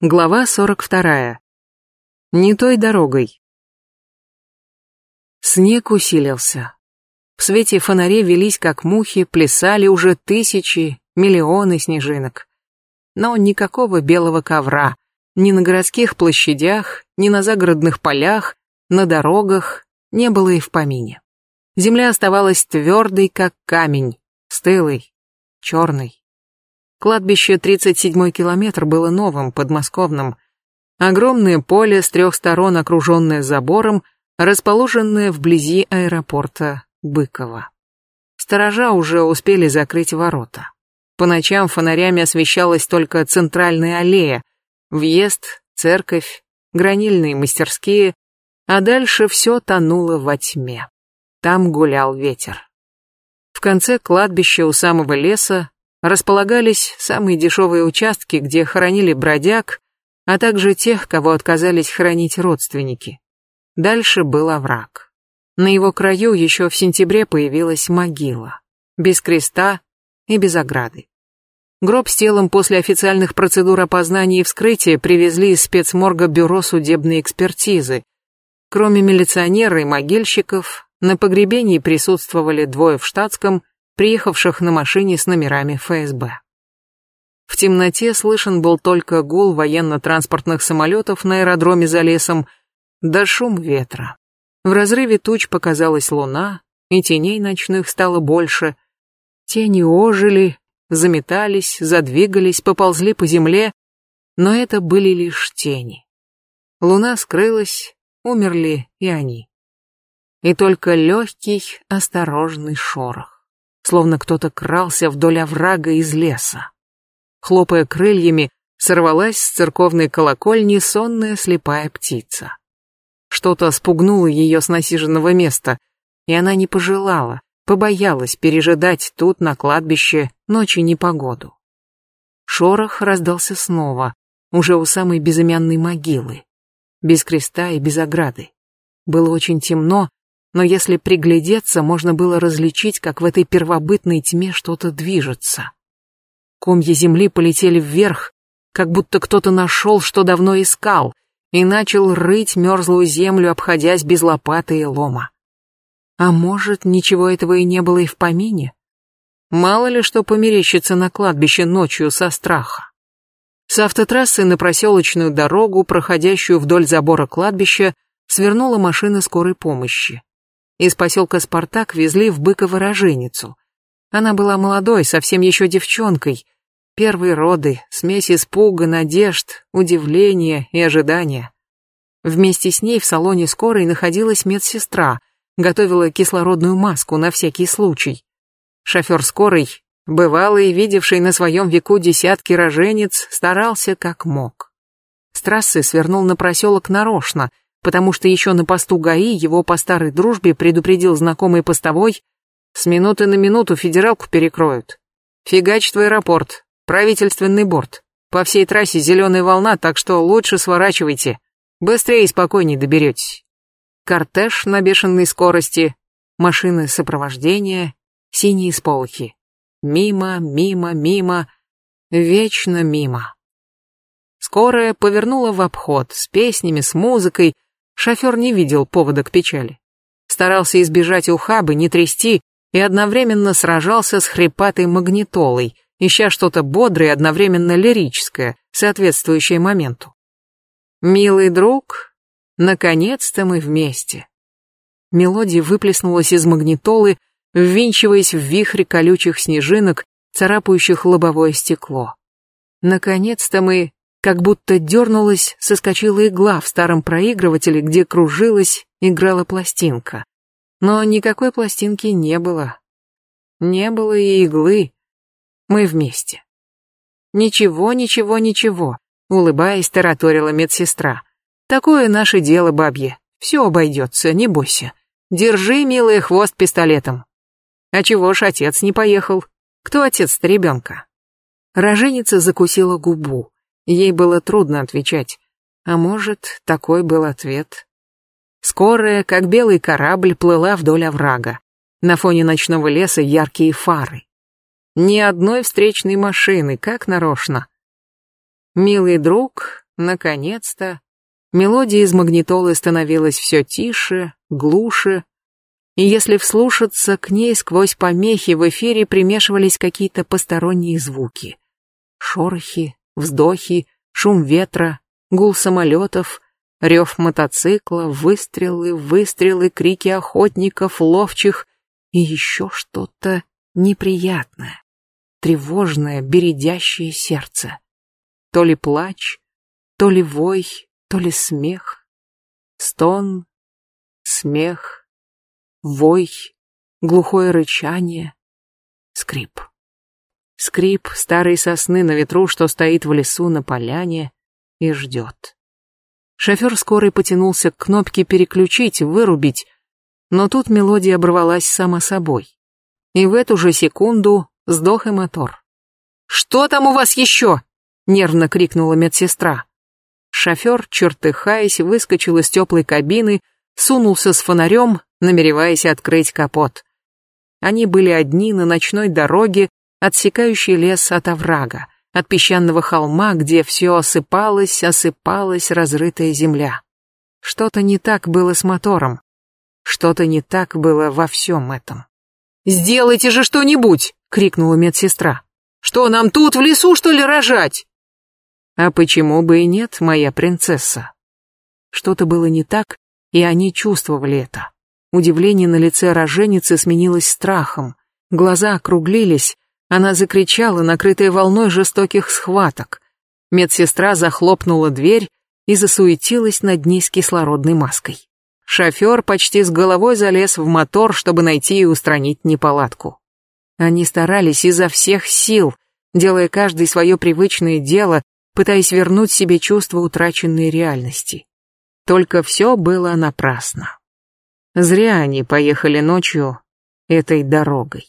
Глава 42. Не той дорогой. Снег усилился. В свете фонарей велись как мухи, плясали уже тысячи, миллионы снежинок. Но никакого белого ковра, ни на городских площадях, ни на загородных полях, на дорогах не было и в помине. Земля оставалась твердой, как камень, стылой, черной. Кладбище 37-й километр было новым, подмосковным. Огромное поле с трех сторон, окруженное забором, расположенное вблизи аэропорта Быково. Сторожа уже успели закрыть ворота. По ночам фонарями освещалась только центральная аллея, въезд, церковь, гранильные мастерские, а дальше все тонуло во тьме. Там гулял ветер. В конце кладбища у самого леса располагались самые дешевые участки, где хоронили бродяг, а также тех, кого отказались хоронить родственники. Дальше был овраг. На его краю еще в сентябре появилась могила, без креста и без ограды. Гроб с телом после официальных процедур опознания и вскрытия привезли из спецморга бюро судебной экспертизы. Кроме милиционера и могильщиков, на погребении присутствовали двое в штатском приехавших на машине с номерами ФСБ. В темноте слышен был только гул военно-транспортных самолетов на аэродроме за лесом, да шум ветра. В разрыве туч показалась луна, и теней ночных стало больше. Тени ожили, заметались, задвигались, поползли по земле, но это были лишь тени. Луна скрылась, умерли и они. И только легкий, осторожный шорох словно кто-то крался вдоль оврага из леса. Хлопая крыльями, сорвалась с церковной колокольни сонная слепая птица. Что-то спугнуло ее с насиженного места, и она не пожелала, побоялась пережидать тут, на кладбище, ночи непогоду. Шорох раздался снова, уже у самой безымянной могилы, без креста и без ограды. Было очень темно, но если приглядеться, можно было различить, как в этой первобытной тьме что-то движется. Комья земли полетели вверх, как будто кто-то нашел, что давно искал, и начал рыть мерзлую землю, обходясь без лопаты и лома. А может, ничего этого и не было и в помине? Мало ли что померещится на кладбище ночью со страха. С автотрассы на проселочную дорогу, проходящую вдоль забора кладбища, свернула машина скорой помощи. Из поселка Спартак везли в Быково роженицу. Она была молодой, совсем еще девчонкой. Первые роды, смесь испуга, надежд, удивления и ожидания. Вместе с ней в салоне скорой находилась медсестра, готовила кислородную маску на всякий случай. Шофер скорой, бывалый, видевший на своем веку десятки роженец, старался как мог. С трассы свернул на проселок нарочно, потому что еще на посту ГАИ его по старой дружбе предупредил знакомый постовой, с минуты на минуту федералку перекроют. Фигачит в аэропорт, правительственный борт. По всей трассе зеленая волна, так что лучше сворачивайте. Быстрее и спокойнее доберетесь. Кортеж на бешеной скорости, машины сопровождения, синие сполохи. Мимо, мимо, мимо, вечно мимо. Скорая повернула в обход с песнями, с музыкой, Шофер не видел повода к печали. Старался избежать ухабы, не трясти, и одновременно сражался с хрипатой магнитолой, ища что-то бодрое и одновременно лирическое, соответствующее моменту. «Милый друг, наконец-то мы вместе». Мелодия выплеснулась из магнитолы, ввинчиваясь в вихре колючих снежинок, царапающих лобовое стекло. Наконец-то мы как будто дернулась, соскочила игла в старом проигрывателе, где кружилась, играла пластинка. Но никакой пластинки не было. Не было и иглы. Мы вместе. Ничего, ничего, ничего, улыбаясь, тараторила медсестра. Такое наше дело, бабье. Все обойдется, не бойся. Держи, милый, хвост пистолетом. А чего ж отец не поехал? Кто отец-то ребенка? Роженица закусила губу. Ей было трудно отвечать. А может, такой был ответ. Скорая, как белый корабль, плыла вдоль оврага. На фоне ночного леса яркие фары. Ни одной встречной машины, как нарочно. «Милый друг, Наконец-то мелодия из магнитолы становилась все тише, глуше, и если вслушаться, к ней сквозь помехи в эфире примешивались какие-то посторонние звуки. Шорохи, вздохи, шум ветра, гул самолетов, рев мотоцикла, выстрелы, выстрелы, крики охотников, ловчих и еще что-то неприятное, тревожное, бередящее сердце. То ли плач, то ли вой, то ли смех, стон, смех, вой, глухое рычание, скрип. Скрип старой сосны на ветру, что стоит в лесу на поляне и ждет. Шофер скорой потянулся к кнопке «переключить», «вырубить», но тут мелодия оборвалась сама собой. И в эту же секунду сдох и мотор. «Что там у вас еще?» — нервно крикнула медсестра. Шофер, чертыхаясь, выскочил из теплой кабины, сунулся с фонарем, намереваясь открыть капот. Они были одни на ночной дороге, отсекающей лес от оврага, от песчаного холма, где все осыпалось, осыпалась разрытая земля. Что-то не так было с мотором. Что-то не так было во всем этом. «Сделайте же что-нибудь!» — крикнула медсестра. «Что, нам тут в лесу, что ли, рожать?» А почему бы и нет, моя принцесса? Что-то было не так, и они чувствовали это. Удивление на лице роженицы сменилось страхом. Глаза округлились, она закричала, накрытая волной жестоких схваток. Медсестра захлопнула дверь и засуетилась над ней с кислородной маской. Шофер почти с головой залез в мотор, чтобы найти и устранить неполадку. Они старались изо всех сил, делая каждый свое привычное дело, пытаясь вернуть себе чувство утраченной реальности. Только все было напрасно. Зря они поехали ночью этой дорогой.